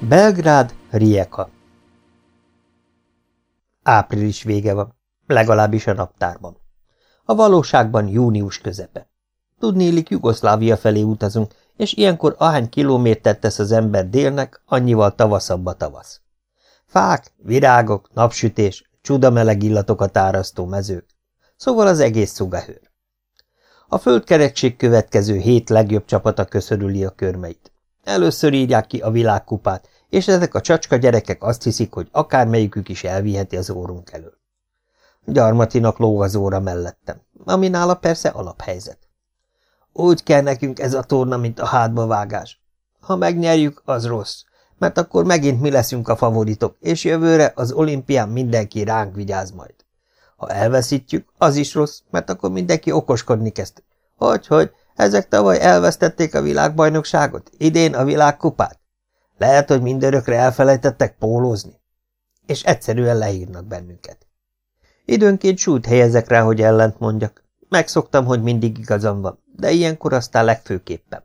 Belgrád, Rijeka Április vége van, legalábbis a naptárban. A valóságban június közepe. Tudnélik, Jugoszlávia felé utazunk, és ilyenkor ahány kilométert tesz az ember délnek, annyival tavaszabb a tavasz. Fák, virágok, napsütés, csudameleg illatokat árasztó mezők. Szóval az egész szugahőr. A földkerekség következő hét legjobb csapata köszörüli a körmeit. Először írják ki a világkupát, és ezek a csacska gyerekek azt hiszik, hogy akármelyikük is elviheti az órunk elől. Gyarmatinak lóg az óra mellettem, ami nála persze alaphelyzet. Úgy kell nekünk ez a torna, mint a hátba vágás. Ha megnyerjük, az rossz, mert akkor megint mi leszünk a favoritok, és jövőre az olimpián mindenki ránk vigyáz majd. Ha elveszítjük, az is rossz, mert akkor mindenki okoskodni kezd. Hogy, hogy, ezek tavaly elvesztették a világbajnokságot, idén a világkupát. Lehet, hogy mindörökre elfelejtettek pólózni. És egyszerűen leírnak bennünket. Időnként súlyt helyezek rá, hogy ellent mondjak. Megszoktam, hogy mindig igazam van, de ilyenkor aztán legfőképpen.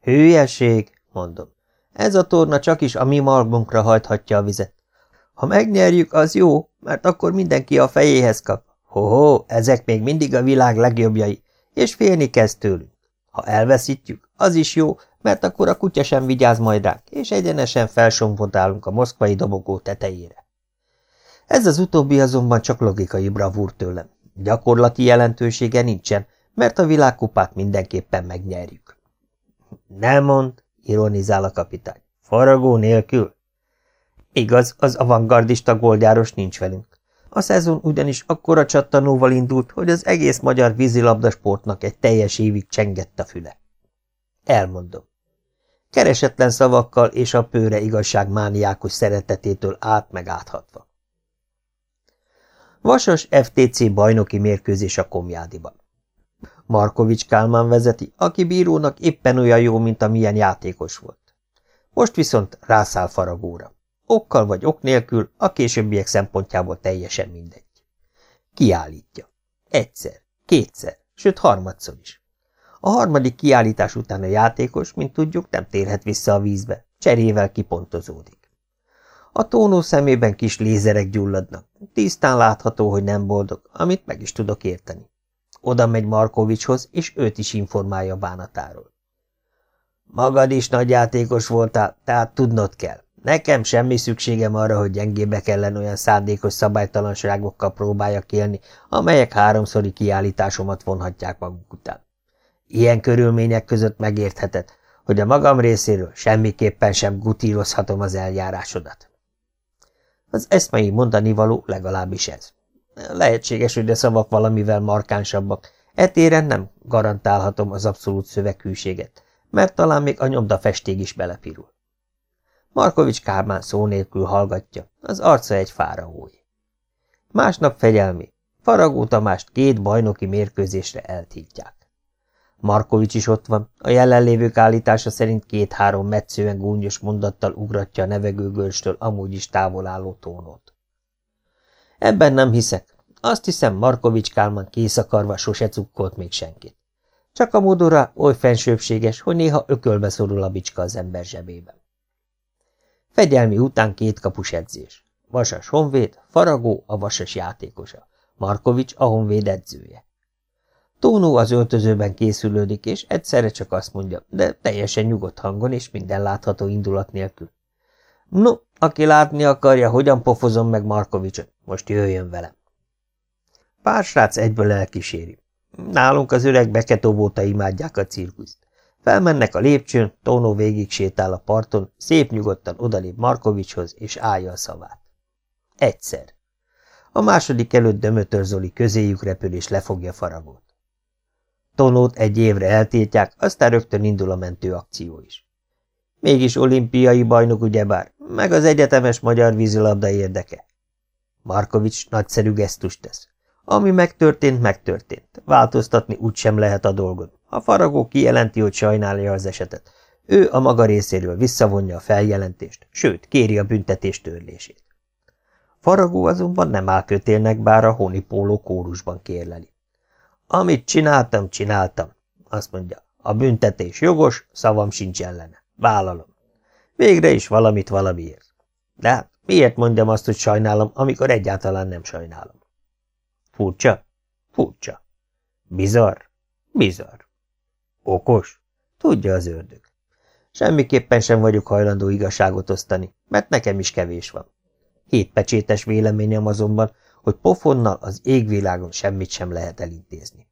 Hülyeség, mondom. Ez a torna csak is a mi malmunkra hajthatja a vizet. Ha megnyerjük, az jó, mert akkor mindenki a fejéhez kap. Ho-ho, ezek még mindig a világ legjobbjai, és félni kezd tőlünk. Ha elveszítjük, az is jó, mert akkor a kutya sem vigyáz majd ránk, és egyenesen felsomfotálunk a moszkvai dobogó tetejére. Ez az utóbbi azonban csak logikai bravúr tőlem. Gyakorlati jelentősége nincsen, mert a világkupát mindenképpen megnyerjük. Nem mond, ironizál a kapitány. Faragó nélkül? Igaz, az avantgardista goldjáros nincs velünk. A szezon ugyanis akkora csattanóval indult, hogy az egész magyar vízilabdasportnak egy teljes évig csengett a füle. Elmondom. Keresetlen szavakkal és a pőre igazság mániákos szeretetétől át meg áthatva. Vasas FTC bajnoki mérkőzés a Komjádiban. Markovics Kálmán vezeti, aki bírónak éppen olyan jó, mint amilyen játékos volt. Most viszont rászáll faragóra. Okkal vagy ok nélkül, a későbbiek szempontjából teljesen mindegy. Kiállítja. Egyszer, kétszer, sőt harmadszor is. A harmadik kiállítás után a játékos, mint tudjuk, nem térhet vissza a vízbe, cserével kipontozódik. A tónó szemében kis lézerek gyulladnak, tisztán látható, hogy nem boldog, amit meg is tudok érteni. Oda megy Markovicshoz, és őt is informálja bánatáról. Magad is nagy játékos voltál, tehát tudnod kell. Nekem semmi szükségem arra, hogy gyengébbek ellen olyan szándékos szabálytalanságokkal próbáljak élni, amelyek háromszori kiállításomat vonhatják maguk után. Ilyen körülmények között megértheted, hogy a magam részéről semmiképpen sem gutírozhatom az eljárásodat. Az eszmei mondani való legalábbis ez. Lehetséges, hogy a szavak valamivel markánsabbak, etéren nem garantálhatom az abszolút szöveghűséget, mert talán még a nyomdafesték is belepirul. Markovics Kármán szó nélkül hallgatja, az arca egy fáraói. Másnap fegyelmi, Faragó Tamást két bajnoki mérkőzésre eltítják. Markovics is ott van, a jelenlévők állítása szerint két-három metszően gúnyos mondattal ugratja a nevegőgörstől amúgy is távol álló tónót. Ebben nem hiszek. Azt hiszem, Markovics Kálmán készakarva sose cukkolt még senkit. Csak a modora oly fensőbséges, hogy néha ökölbe szorul a bicska az ember zsebében. Fegyelmi után két kapus edzés. Vasas honvéd, Faragó a vasas játékosa, Markovics a honvéd edzője. Tónó az öltözőben készülődik, és egyszerre csak azt mondja, de teljesen nyugodt hangon és minden látható indulat nélkül. No, aki látni akarja, hogyan pofozom meg Markovicsot, most jöjjön velem. Pár srác egyből elkíséri. Nálunk az öreg beketóbóta imádják a cirkuszt. Felmennek a lépcsőn, Tónó végig sétál a parton, szép nyugodtan odalép Markovicshoz, és állja a szavát. Egyszer. A második előtt Dömötör Zoli közéjük repül, és lefogja faragót. Tonót egy évre eltiltják, aztán rögtön indul a mentőakció is. Mégis olimpiai bajnok ugyebár, meg az egyetemes magyar vízilabda érdeke. Markovics nagyszerű gesztust tesz. Ami megtörtént, megtörtént. Változtatni úgysem lehet a dolgon. A faragó kijelenti, hogy sajnálja az esetet. Ő a maga részéről visszavonja a feljelentést, sőt, kéri a büntetés törlését. Faragó azonban nem áll kötélnek, bár a honipóló kórusban kérleli. Amit csináltam, csináltam, azt mondja. A büntetés jogos, szavam sincs ellene. Vállalom. Végre is valamit valamiért. De hát miért mondjam azt, hogy sajnálom, amikor egyáltalán nem sajnálom? Furcsa? Furcsa. Bizarr? Bizarr. Okos? Tudja az ördög. Semmiképpen sem vagyok hajlandó igazságot osztani, mert nekem is kevés van. Hétpecsétes véleményem azonban, hogy pofonnal az égvilágon semmit sem lehet elintézni.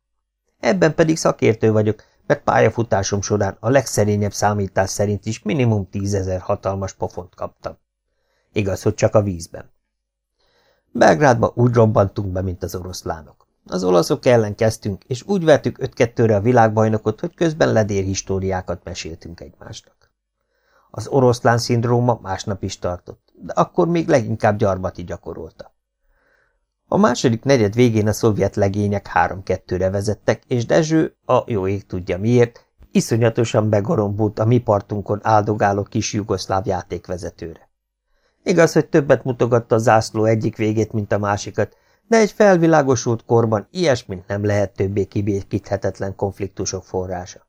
Ebben pedig szakértő vagyok, mert pályafutásom során a legszerényebb számítás szerint is minimum tízezer hatalmas pofont kaptam. Igaz, hogy csak a vízben. Belgrádba úgy robbantunk be, mint az oroszlánok. Az olaszok ellen kezdtünk, és úgy vertük 5-2-re a világbajnokot, hogy közben ledér históriákat meséltünk egymásnak. Az oroszlán szindróma másnap is tartott, de akkor még leginkább gyarmati gyakorolta. A második negyed végén a szovjet legények három-kettőre vezettek, és Dezső, a jó ég tudja miért, iszonyatosan begorombult a mi partunkon áldogáló kis jugoszláv játékvezetőre. Igaz, hogy többet mutogatta a zászló egyik végét, mint a másikat, de egy felvilágosult korban ilyesmint nem lehet többé kibékíthetetlen konfliktusok forrása.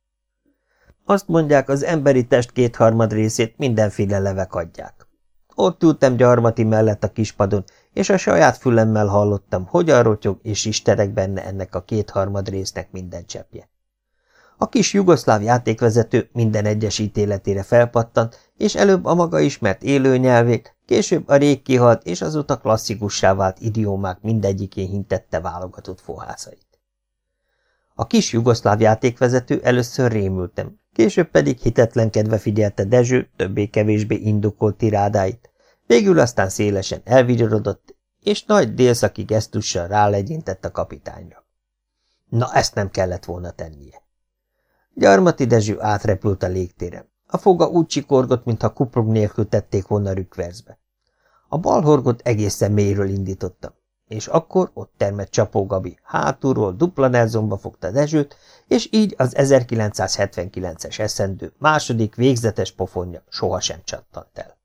Azt mondják, az emberi test kétharmad részét mindenféle levek adják. Ott ültem gyarmati mellett a kispadon, és a saját fülemmel hallottam, hogyan rotyog és isterek benne ennek a kétharmad résznek minden cseppje. A kis jugoszláv játékvezető minden egyes ítéletére felpattant, és előbb a maga ismert élőnyelvét, később a rég kihalt és azóta klasszikussá vált idiómák mindegyikén hintette válogatott fohászait. A kis jugoszláv játékvezető először rémültem, később pedig hitetlenkedve figyelte Dezső többé-kevésbé indokolt tirádáit, végül aztán szélesen elvigyorodott, és nagy délszaki gesztussal rálegyintett a kapitányra. Na, ezt nem kellett volna tennie. Gyarmati Dezső átrepült a légtéren. A foga úgy csikorgott, mintha kuprog nélkül tették volna rükverzbe. A balhorgot egészen mélyről indítottam, és akkor ott termett Csapó Gabi, hátulról dupla Nelsonba fogta Dezsőt, és így az 1979-es eszendő második végzetes pofonja sohasem csattant el.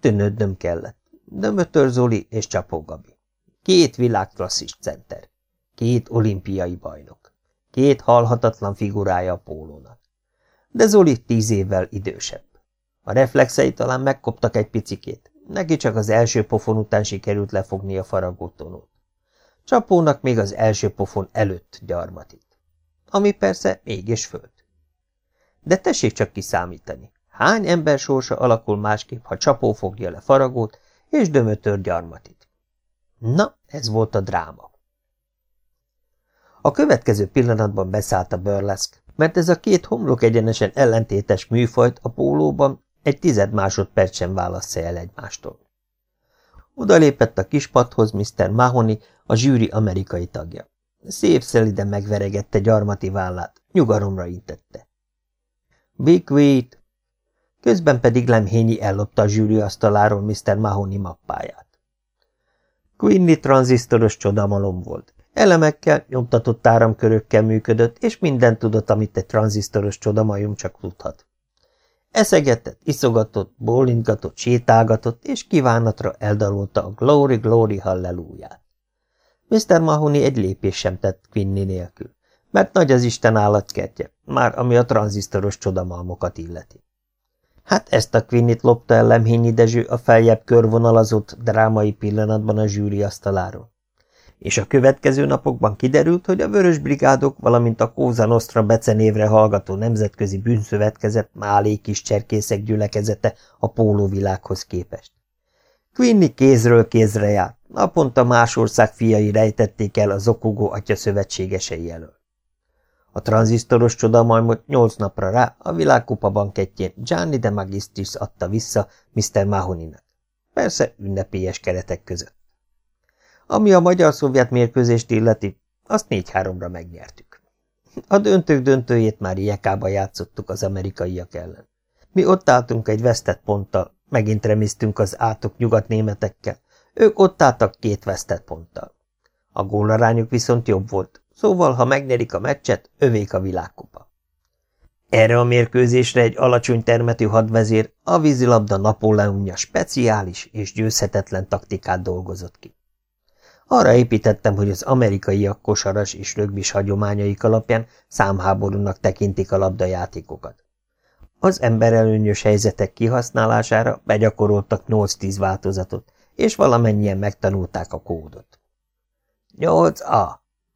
Tűnődnöm kellett. Dömötör Zoli és Csapó Gabi. Két világklasszis center. Két olimpiai bajnok. Két halhatatlan figurája a pólónak. De Zoli tíz évvel idősebb. A reflexei talán megkoptak egy picikét. Neki csak az első pofon után sikerült lefogni a faragótonót. Csapónak még az első pofon előtt gyarmatit. Ami persze mégis föld. De tessék csak kiszámítani. Hány ember sorsa alakul másképp, ha csapó fogja le faragót, és dömötör gyarmatit. Na, ez volt a dráma. A következő pillanatban beszállt a burleszk, mert ez a két homlok egyenesen ellentétes műfajt a pólóban egy tized másodperc sem válassza el egymástól. Oda lépett a kispadhoz Mr. Mahoney, a zsűri amerikai tagja. Szép szeliden megveregette gyarmati vállát, nyugalomra intette. Be quiet, közben pedig Lemhényi ellopta a zsűri asztaláról Mr. Mahoney mappáját. Quinny tranzisztoros csodamalom volt. Elemekkel, nyomtatott áramkörökkel működött, és minden tudott, amit egy tranzisztoros csodamajom csak tudhat. Eszegetett, iszogatott, bólintgatott, sétálgatott, és kívánatra eldalolta a Glory, Glory, Hallelujah. Mr. Mahoney egy lépés sem tett Quinny nélkül, mert nagy az Isten állatkertje, már ami a tranzisztoros csodamalmokat illeti. Hát ezt a Quinnit lopta el Lemhényi Dezső a feljebb körvonalazott drámai pillanatban a zsűri asztaláról. És a következő napokban kiderült, hogy a Vörös Brigádok, valamint a Kóza Nostra becenévre hallgató nemzetközi bűnszövetkezet málék kis cserkészek gyülekezete a pólóvilághoz képest. Quinny kézről kézre járt, naponta más ország fiai rejtették el az okogó atya szövetségesei elől. A tranzisztoros csodamajmot nyolc napra rá a világkupa bankettjén Gianni de Magistris adta vissza Mr. Mahoninak. Persze ünnepélyes keretek között. Ami a magyar-szovjet mérkőzést illeti, azt négy-háromra megnyertük. A döntők döntőjét már jekába játszottuk az amerikaiak ellen. Mi ott álltunk egy vesztett ponttal, megint remisztünk az átok nyugatnémetekkel, ők ott álltak két vesztett ponttal. A gólarányuk viszont jobb volt, szóval ha megnyerik a meccset, övék a világkupa. Erre a mérkőzésre egy alacsony termetű hadvezér a vízilabda Napóleonja speciális és győzhetetlen taktikát dolgozott ki. Arra építettem, hogy az amerikaiak kosaras és rögbis hagyományaik alapján számháborúnak tekintik a labdajátékokat. Az emberelőnyös helyzetek kihasználására begyakoroltak 8-10 változatot, és valamennyien megtanulták a kódot. 8A!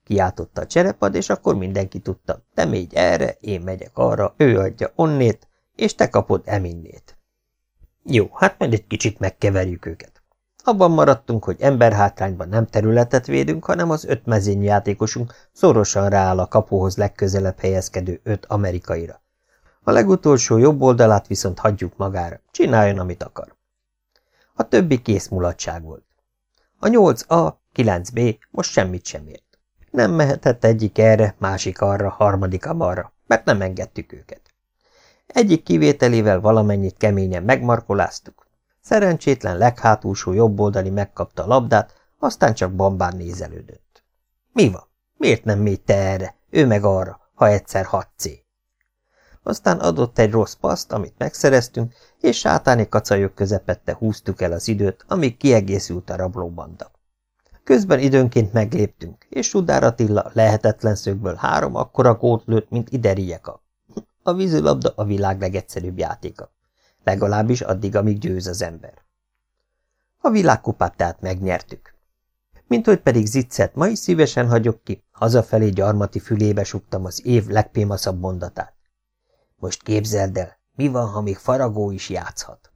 kiáltotta a cserepad, és akkor mindenki tudta, te még erre, én megyek arra, ő adja onnét, és te kapod eminnét. Jó, hát majd egy kicsit megkeverjük őket. Abban maradtunk, hogy emberhátrányban nem területet védünk, hanem az öt mezényjátékosunk szorosan rááll a kapuhoz legközelebb helyezkedő öt amerikaira. A legutolsó jobb oldalát viszont hagyjuk magára, csináljon, amit akar. A többi kész mulatság volt. A 8A, 9B most semmit sem ért. Nem mehetett egyik erre, másik arra, harmadik amarra, mert nem engedtük őket. Egyik kivételével valamennyit keményen megmarkoláztuk. Szerencsétlen leghátulsó jobboldali megkapta a labdát, aztán csak bambán nézelődött. Mi van? Miért nem mégy te erre, ő meg arra, ha egyszer 6C? Aztán adott egy rossz paszt, amit megszereztünk, és sátáni kacajok közepette húztuk el az időt, amíg kiegészült a rablóbanda. Közben időnként megléptünk, és Sudár Attila lehetetlen szögből három akkora gót lőtt, mint iderieka. A vízilabda a világ legegyszerűbb játéka. Legalábbis addig, amíg győz az ember. A világkupát tehát megnyertük. Mint hogy pedig Ziccet ma is szívesen hagyok ki, hazafelé gyarmati fülébe suktam az év legpémaszabb mondatát. Most képzeld el, mi van, ha még Faragó is játszhat?